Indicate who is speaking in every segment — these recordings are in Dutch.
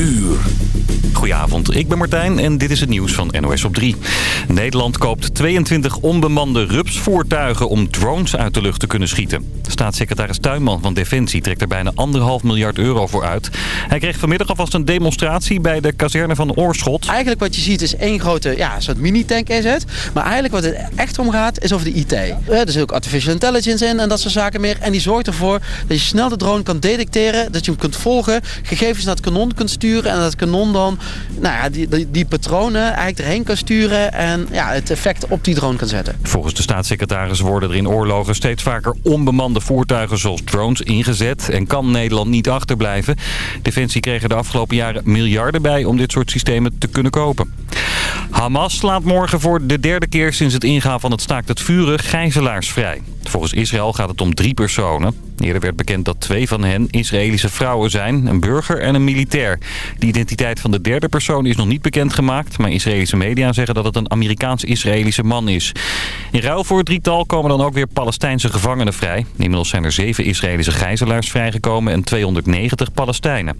Speaker 1: uur.
Speaker 2: Goedenavond, ik ben Martijn en dit is het nieuws van NOS op 3. Nederland koopt 22 onbemande rupsvoertuigen om drones uit de lucht te kunnen schieten. Staatssecretaris Tuinman van Defensie trekt er bijna anderhalf miljard euro voor uit. Hij kreeg vanmiddag alvast een demonstratie bij de kazerne van Oorschot.
Speaker 3: Eigenlijk wat je ziet is één grote ja, soort mini-tank is het. Maar eigenlijk wat het echt om gaat is over de IT. Er is ook artificial intelligence in en dat soort zaken meer. En die zorgt ervoor dat je snel de drone kan detecteren, dat je hem kunt volgen, gegevens naar het kanon kunt sturen en dat het kanon dan nou ja, die, die, patronen eigenlijk erheen kan sturen en ja, het effect op die drone kan zetten.
Speaker 2: Volgens de staatssecretaris worden er in oorlogen steeds vaker onbemande voertuigen zoals drones ingezet en kan Nederland niet achterblijven. Defensie kreeg er de afgelopen jaren miljarden bij om dit soort systemen te kunnen kopen. Hamas slaat morgen voor de derde keer sinds het ingaan van het staakt het vuren gijzelaars vrij. Volgens Israël gaat het om drie personen. Eerder werd bekend dat twee van hen Israëlische vrouwen zijn, een burger en een militair. De identiteit van de derde persoon is nog niet bekendgemaakt, maar Israëlische media zeggen dat het een Amerikaans-Israëlische man is. In ruil voor het drietal komen dan ook weer Palestijnse gevangenen vrij. Inmiddels zijn er zeven Israëlische gijzelaars vrijgekomen en 290 Palestijnen.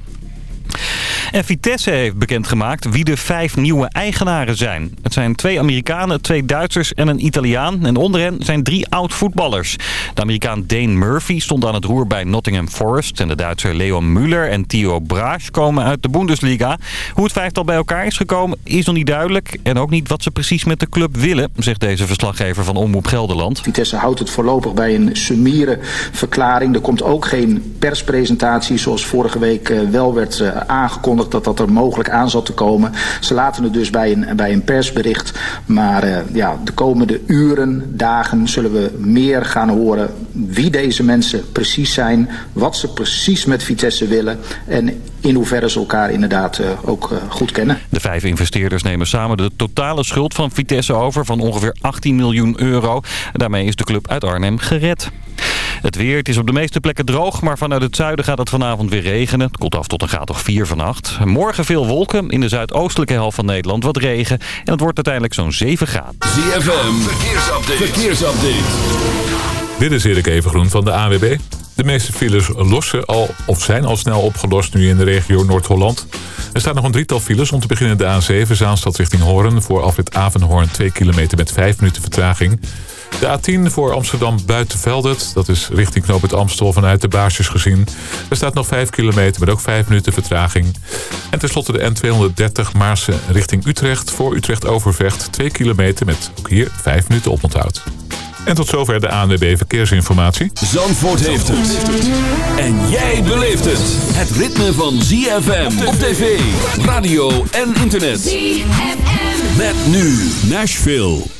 Speaker 2: En Vitesse heeft bekendgemaakt wie de vijf nieuwe eigenaren zijn. Het zijn twee Amerikanen, twee Duitsers en een Italiaan. En onder hen zijn drie oud-voetballers. De Amerikaan Dane Murphy stond aan het roer bij Nottingham Forest. En de Duitser Leon Müller en Theo Braas komen uit de Bundesliga. Hoe het vijftal bij elkaar is gekomen is nog niet duidelijk. En ook niet wat ze precies met de club willen, zegt deze verslaggever van Omroep Gelderland.
Speaker 4: Vitesse houdt het voorlopig bij een summiere verklaring. Er komt ook geen perspresentatie zoals vorige week eh, wel werd eh, aangekondigd dat dat er mogelijk aan zat te komen. Ze laten het dus bij een, bij een persbericht. Maar uh, ja, de komende uren, dagen zullen we meer gaan horen wie deze mensen precies zijn. Wat ze precies met Vitesse willen. En in hoeverre ze elkaar inderdaad uh, ook goed kennen.
Speaker 2: De vijf investeerders nemen samen de totale schuld van Vitesse over van ongeveer 18 miljoen euro. Daarmee is de club uit Arnhem gered. Het weer, het is op de meeste plekken droog, maar vanuit het zuiden gaat het vanavond weer regenen. Het komt af tot een graad of 4 vannacht. Morgen veel wolken, in de zuidoostelijke helft van Nederland wat regen. En het wordt uiteindelijk zo'n 7 graden.
Speaker 1: ZFM, verkeersupdate. verkeersupdate.
Speaker 5: Dit is Erik Evengroen van de AWB. De meeste files lossen al of zijn al snel opgelost nu in de regio Noord-Holland. Er staat nog een drietal files om te beginnen de A7 Zaanstad richting Hoorn... voor afrit Avenhoorn 2 kilometer met 5 minuten vertraging. De A10 voor Amsterdam Buitenveldert. Dat is richting Knoop het Amstel vanuit de baarsjes gezien. Er staat nog 5 kilometer met ook 5 minuten vertraging. En tenslotte de N230 Maarsen richting Utrecht. Voor Utrecht Overvecht 2 kilometer met ook hier 5 minuten oponthoud. En tot zover de ANWB Verkeersinformatie.
Speaker 1: Zandvoort heeft het. En jij beleeft het. Het ritme van ZFM op tv, radio en internet. ZFM. Met nu Nashville.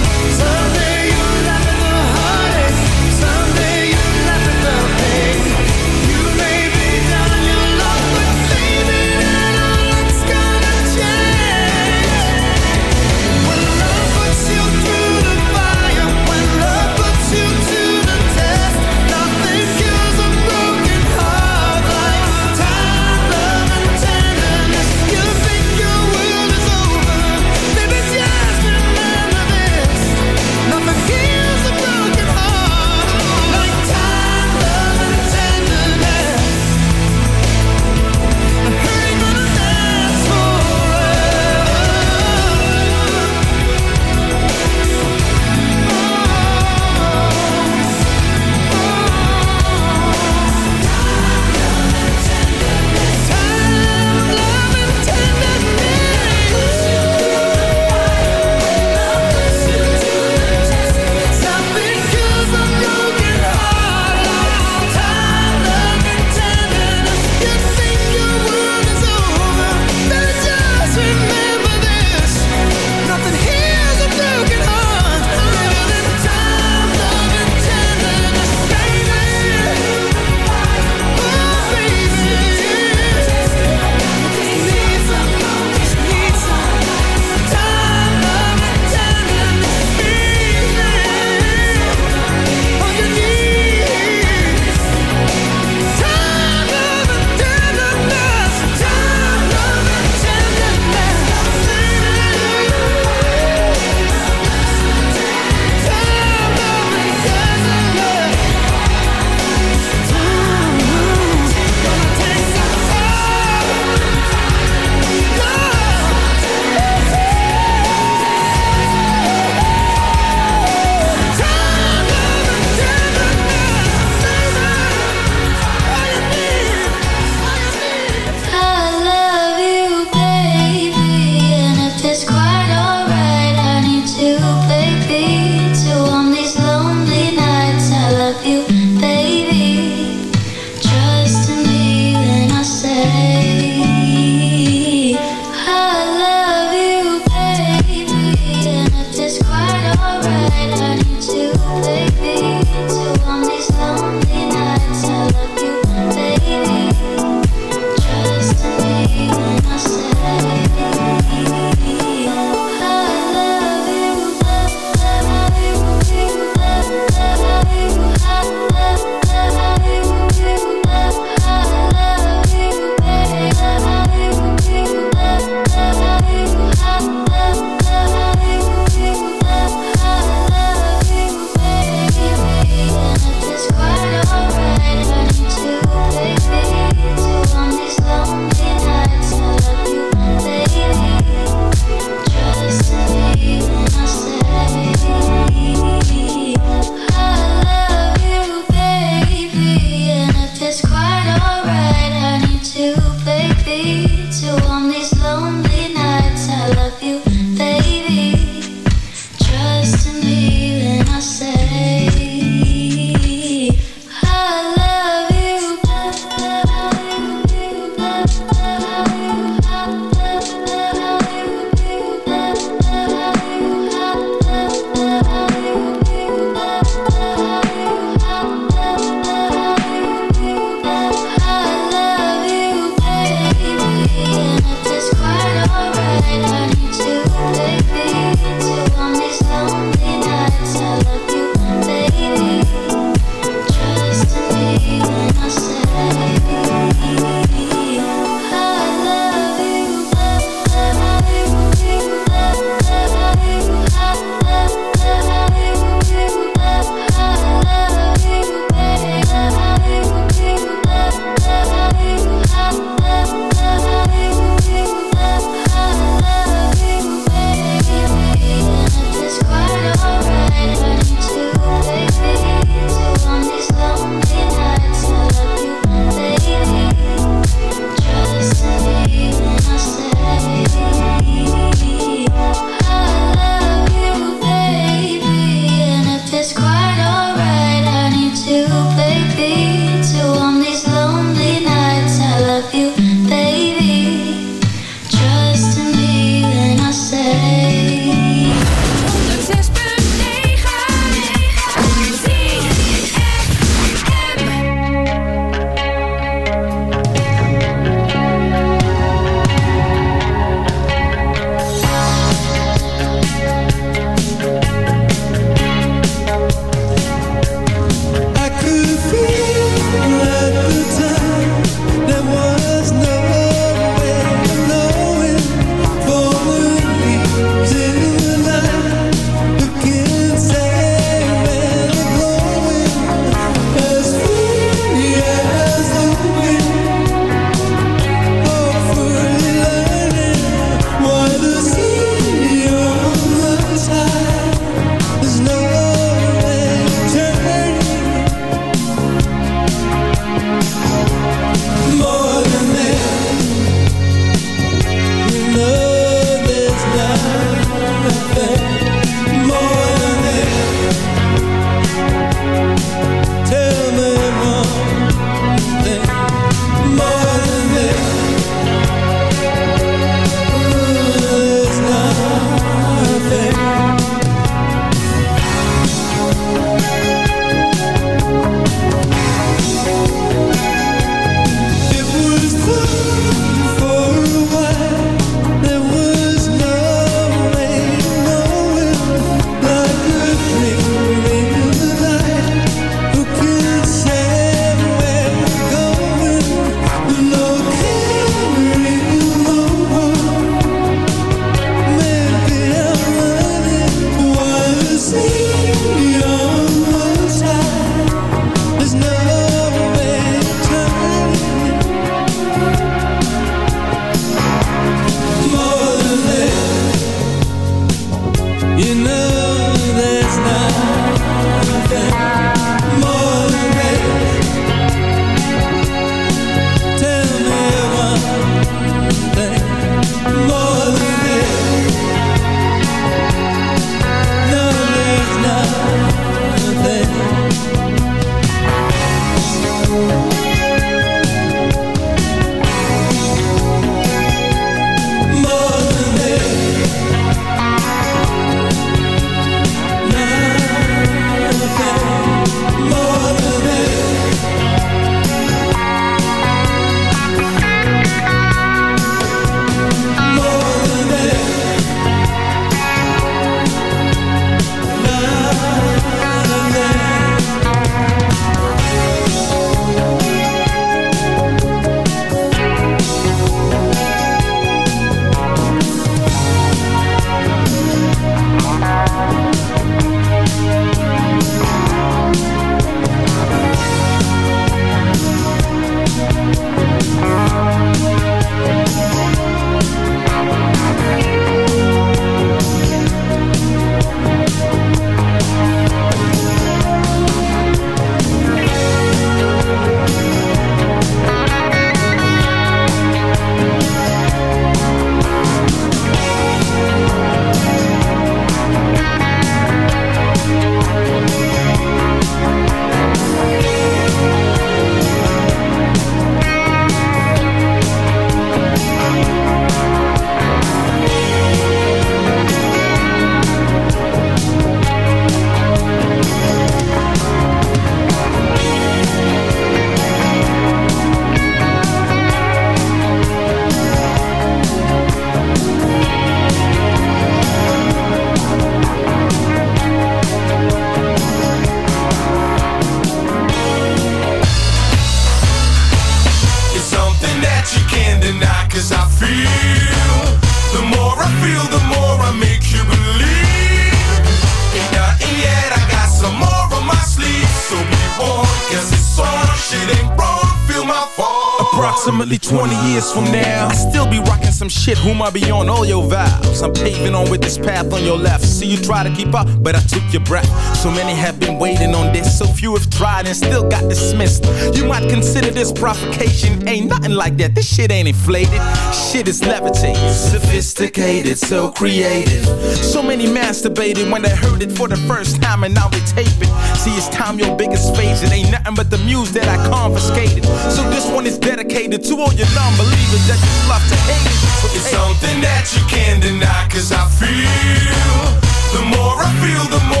Speaker 6: This provocation, ain't nothing like that. This shit ain't inflated, shit is levitated, sophisticated, so creative. So many masturbated when they heard it for the first time, and now they tape it. See, it's time your biggest phase. It ain't nothing but the muse that I confiscated. So this one is dedicated to all your non-believers that just love to hate it. So
Speaker 7: it's something that you can't deny, cause I feel. The more I feel, the more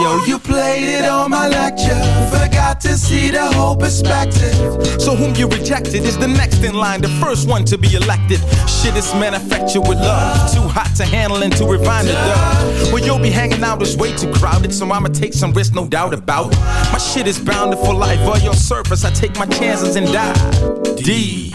Speaker 6: yo, you played it on my lecture. Forgot to see the whole perspective. So whom you rejected is the next in line, the first one to be elected. Shit is manufactured with love. Too hot to handle and too refined to dub. Well, you'll be hanging out is way too crowded, so I'ma take some risks, no doubt about. My shit is bounded for life. On your surface, I take my chances and die. D.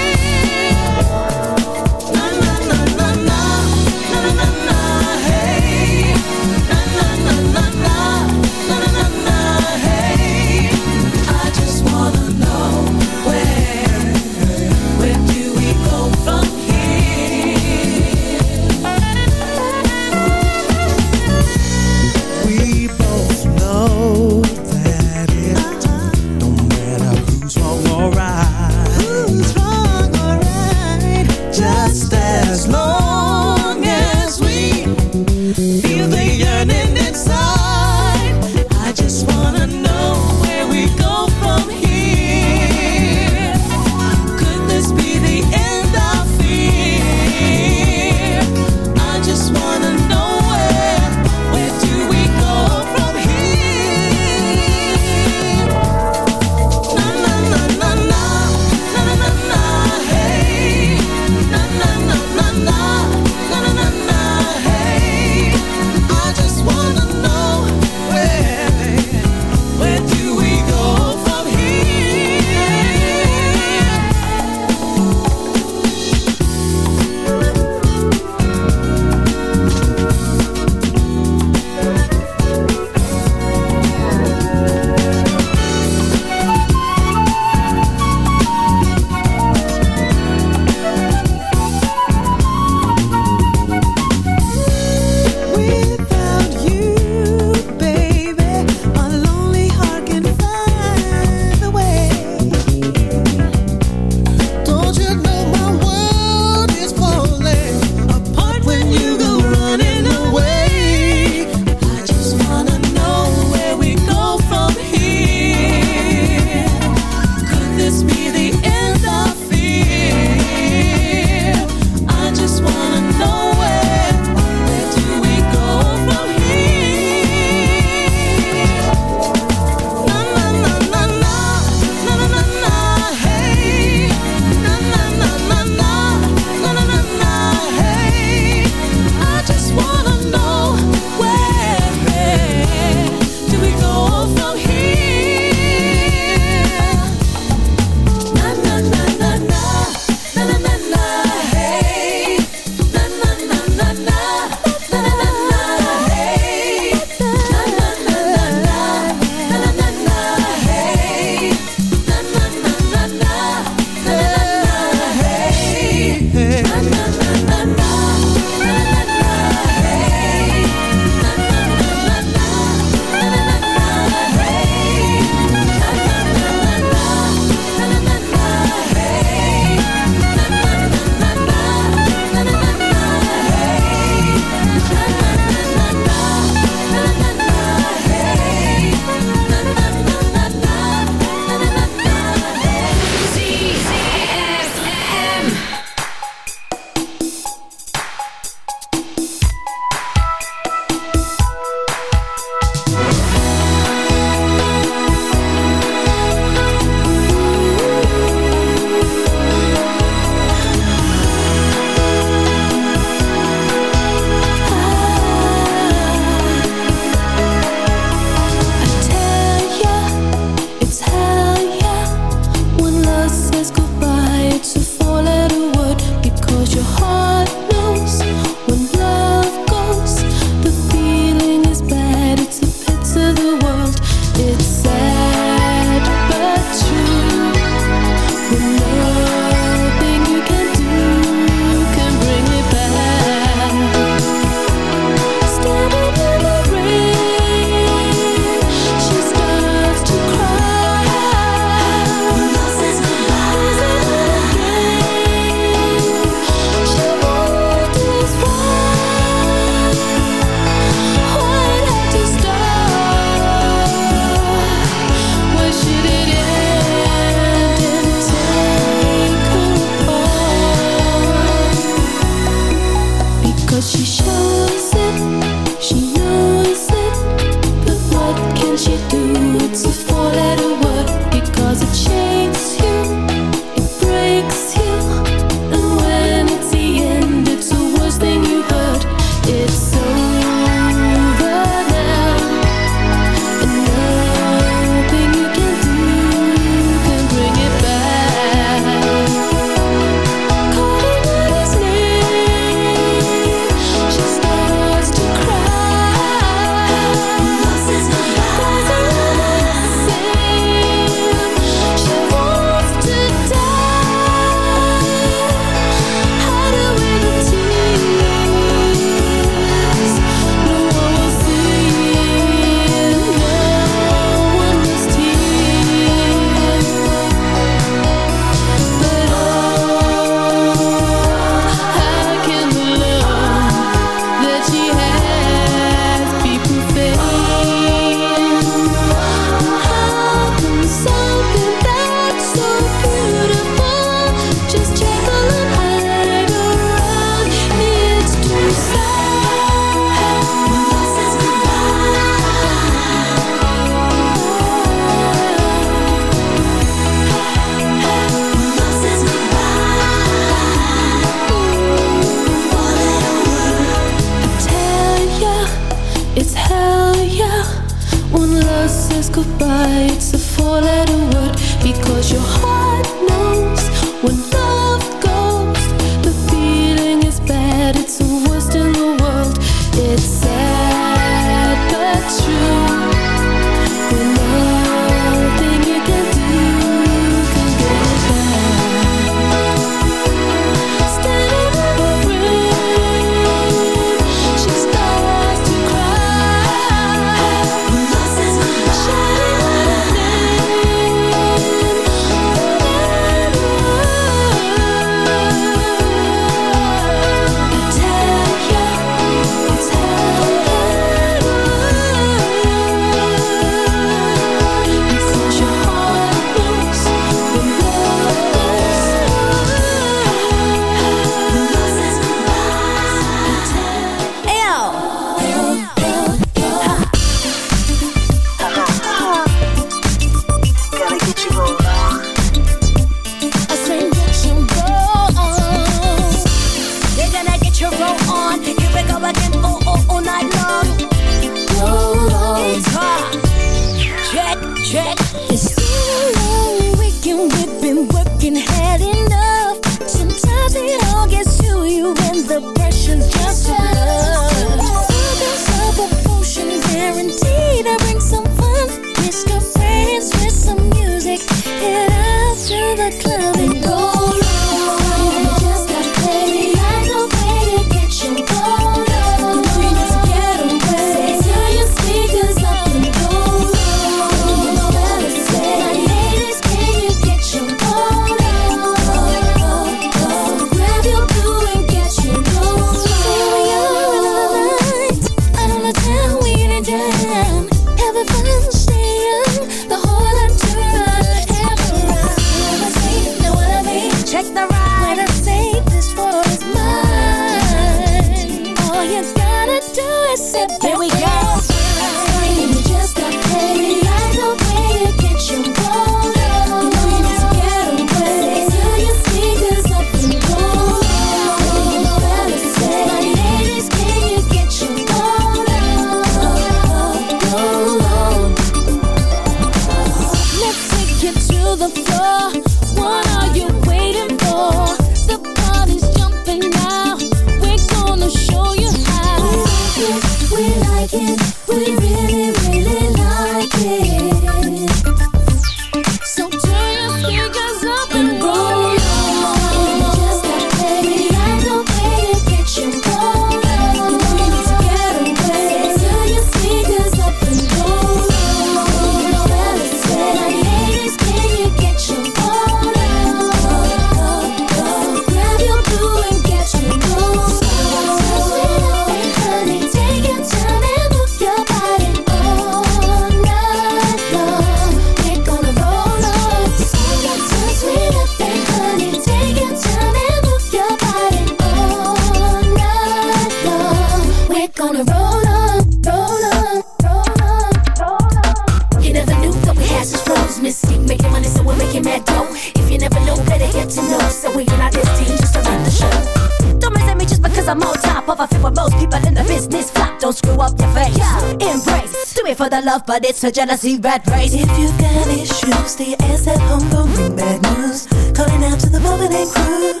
Speaker 8: love, but it's a
Speaker 9: jealousy rat race.
Speaker 8: If you got issues, stay your ass at home, don't bring bad news. Calling out to the moment and crew.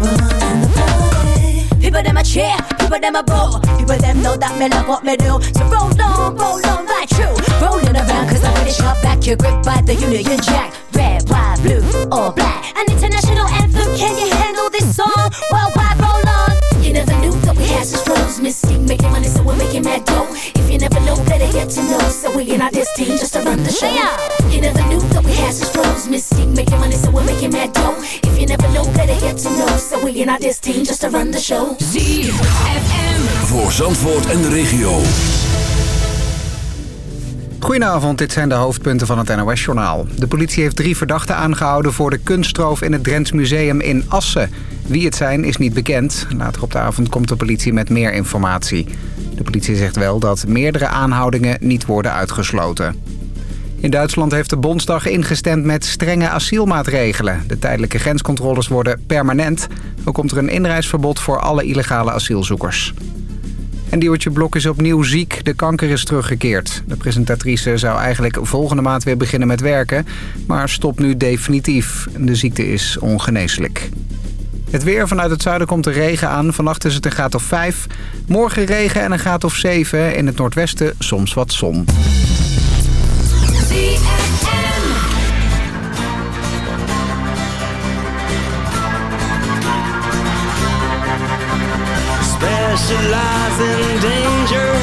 Speaker 8: We're the party.
Speaker 9: People them a cheer, people them a boo. People them know that me love what me do. So roll on, roll on like true. Rolling around cause I'm ready sharp back. You're gripped by the Union Jack. Red, white, blue, or black. An international anthem, can you handle this song? Worldwide, roll on.
Speaker 8: You never knew that we had such flows. Mystique making money, so we're making mad dough. Get to know. So we in our this team just to run the show. You never knew that we had such flows. Mystique making money, so we're making mad dough. If you never know, better get to know. So we in our this team just to run the show.
Speaker 1: ZFM. Voor Zandvoort en de regio.
Speaker 10: Goedenavond, dit zijn de hoofdpunten van het NOS-journaal. De politie heeft drie verdachten aangehouden voor de kunstroof in het Drents Museum in Assen. Wie het zijn is niet bekend. Later op de avond komt de politie met meer informatie. De politie zegt wel dat meerdere aanhoudingen niet worden uitgesloten. In Duitsland heeft de Bondsdag ingestemd met strenge asielmaatregelen. De tijdelijke grenscontroles worden permanent. Ook komt er een inreisverbod voor alle illegale asielzoekers. En Diewertje Blok is opnieuw ziek. De kanker is teruggekeerd. De presentatrice zou eigenlijk volgende maand weer beginnen met werken... maar stopt nu definitief. De ziekte is ongeneeslijk. Het weer vanuit het zuiden komt er regen aan. Vannacht is het een graad of 5. Morgen regen en een graad of 7. In het noordwesten soms wat zon.
Speaker 11: danger.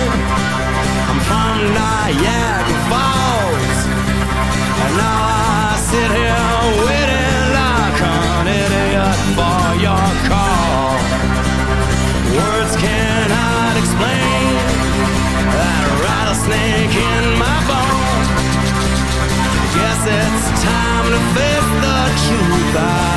Speaker 11: confess the truth I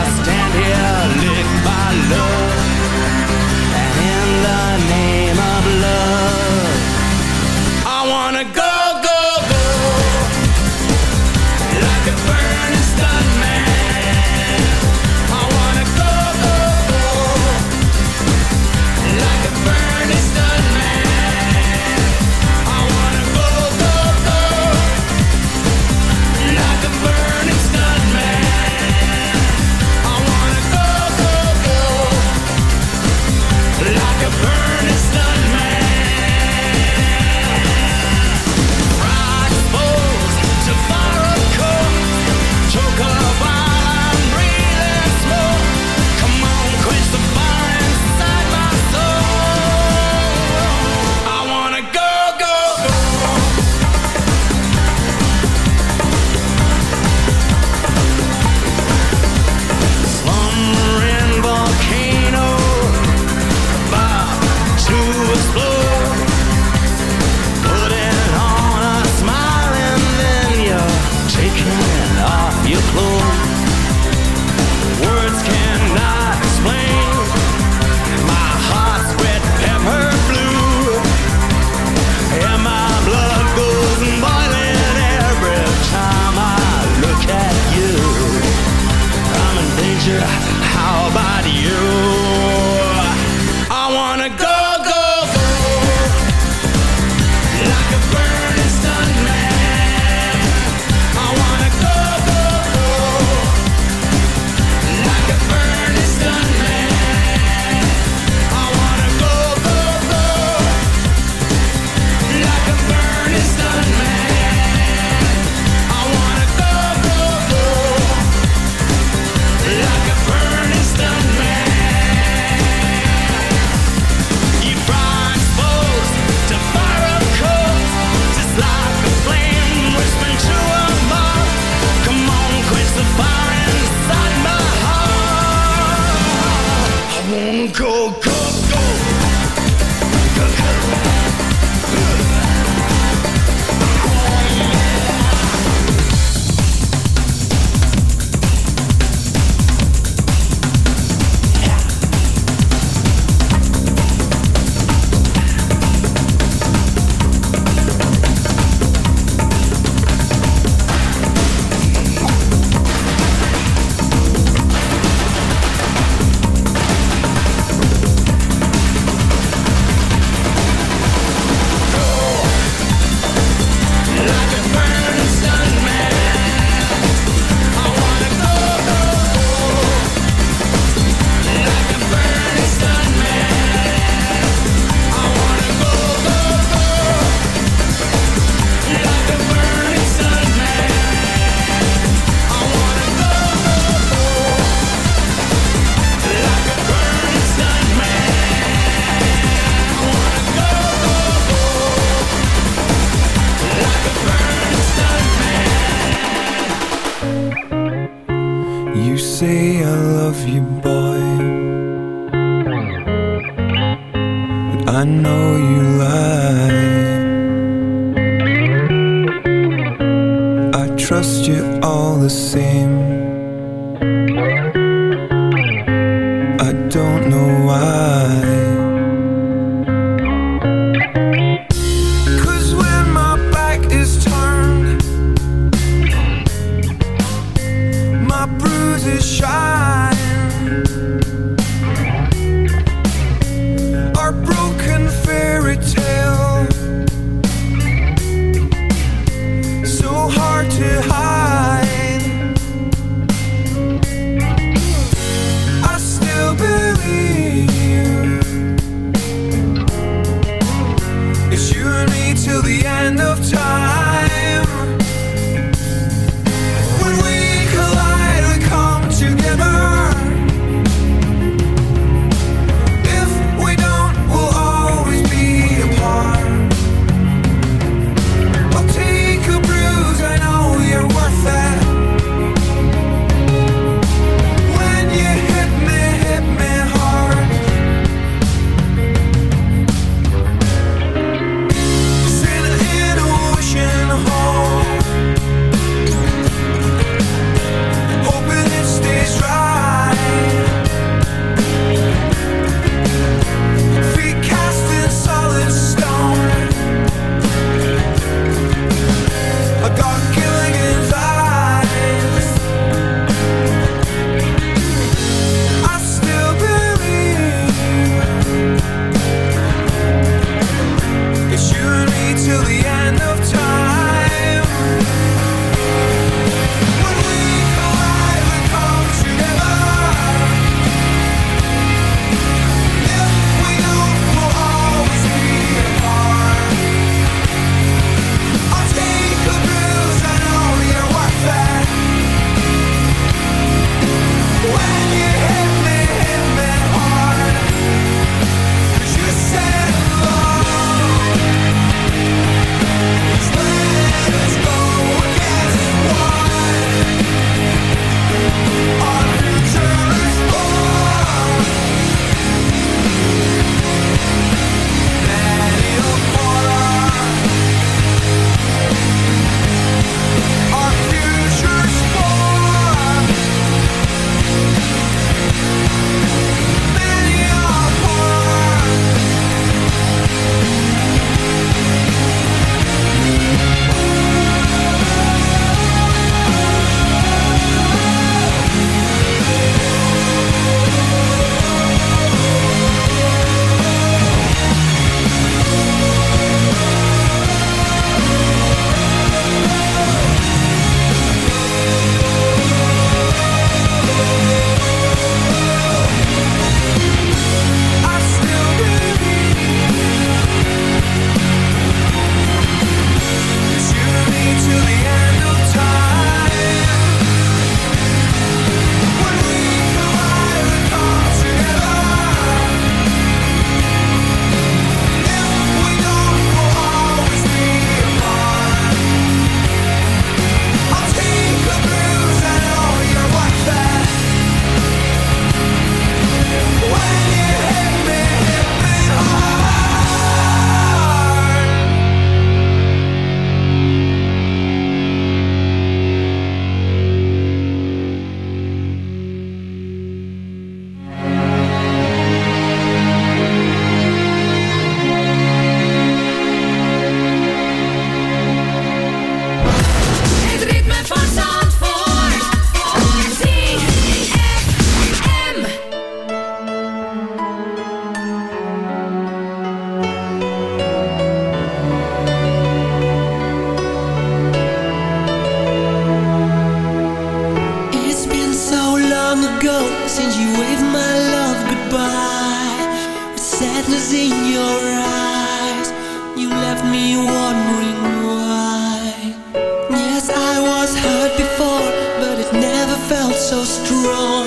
Speaker 12: so
Speaker 13: strong.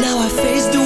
Speaker 14: Now I
Speaker 15: face the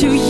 Speaker 15: to
Speaker 1: you